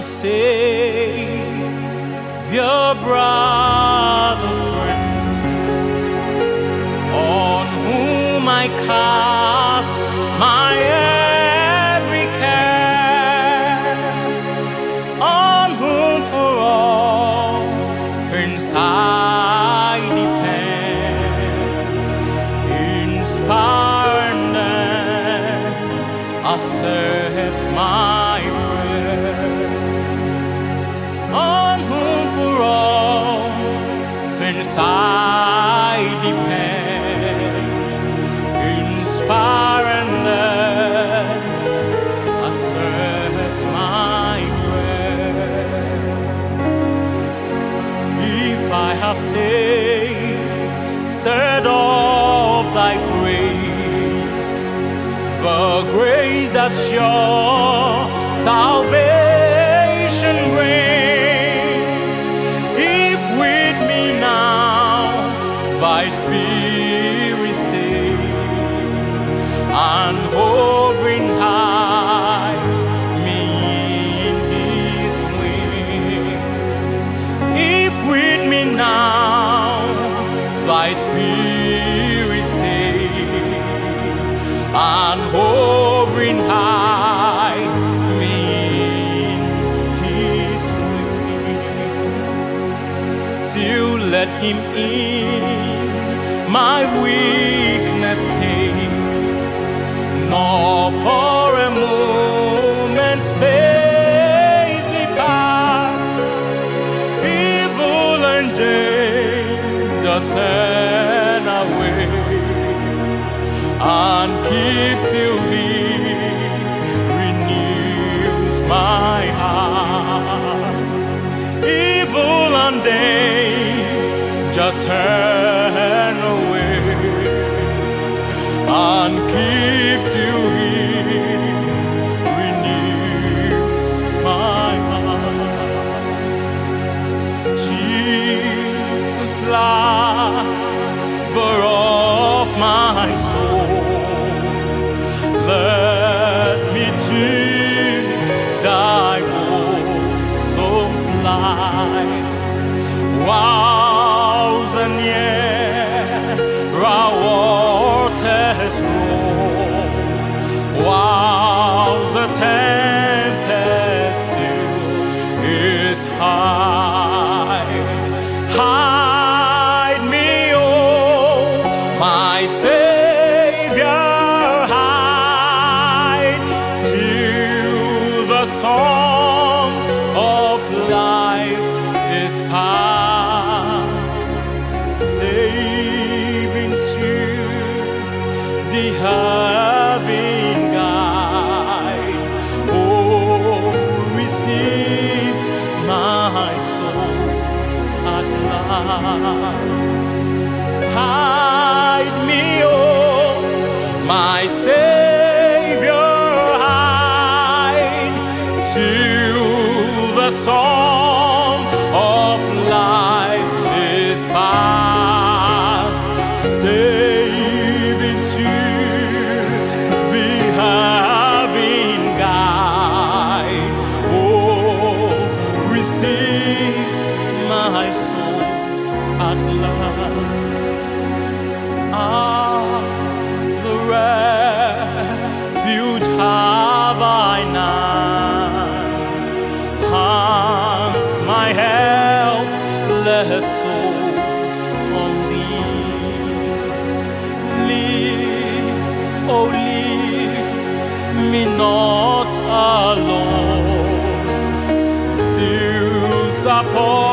Jesus, my Savior, brother, friend, on whom I cast my every care, on whom for all things I depend, inspire and accept my I depend, accept my prayer. If I have tasted of thy grace, the grace that your salvation thy spirit stay, and hovering high me in his wings, if with me now thy spirit stay and hovering high me in his wings, still let him in my weakness take. Nor for keep till renews my. Jesus, lover of my soul, let me to thy bosom fly. Wows guide. Oh, receive my soul at last. Hide me, oh, my Savior, hide till the storm of life is past. Not alone. Still support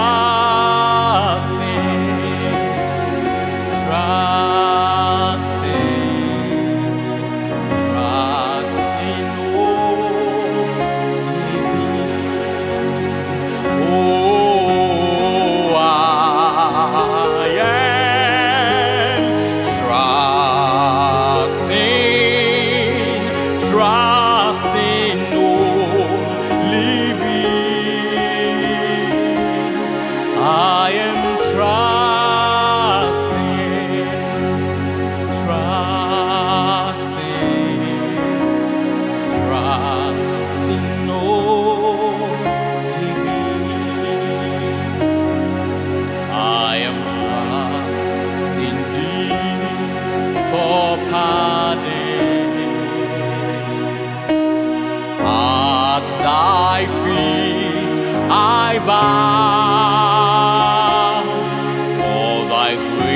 am for thy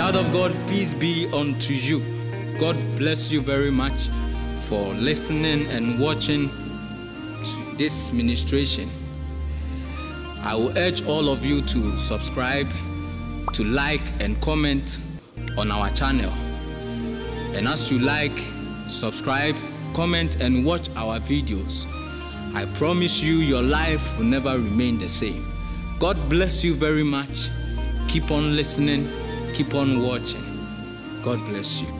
Child of God, peace be unto you. God bless you very much for listening and watching this ministration, I will urge all of you to subscribe, to like, and comment on our channel. And as you like, subscribe, comment, and watch our videos, I promise you your life will never remain the same. God bless you very much. Keep on listening, keep on watching. God bless you.